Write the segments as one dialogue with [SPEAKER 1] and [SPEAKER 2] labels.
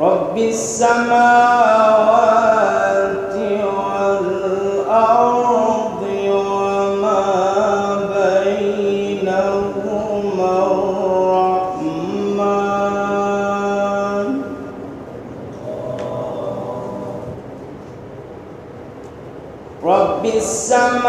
[SPEAKER 1] رب السماوات والأرض وما بينهما الرحمن. رب السماوات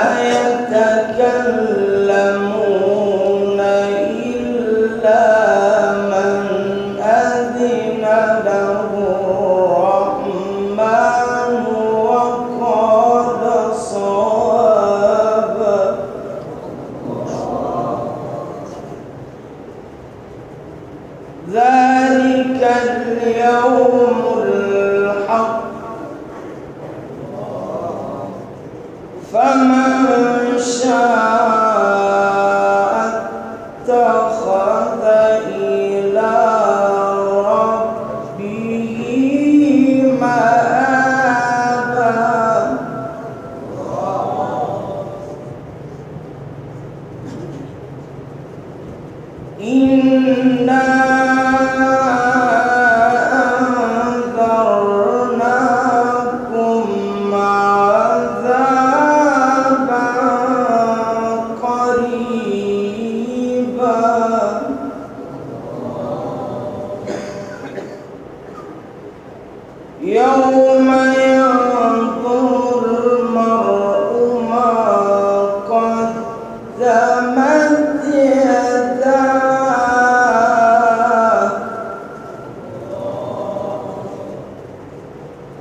[SPEAKER 1] فما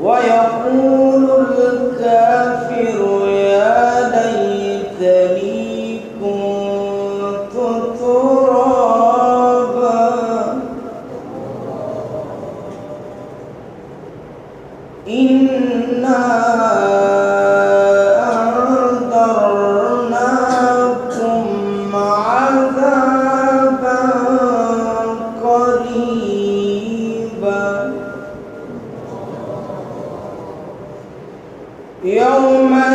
[SPEAKER 1] ويقول الكافر يا ليتني كنت ترابا. إنا قريبا. يوم